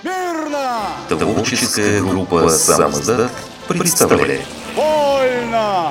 Смирно! Творческая группа Самоздат представляет Вольно!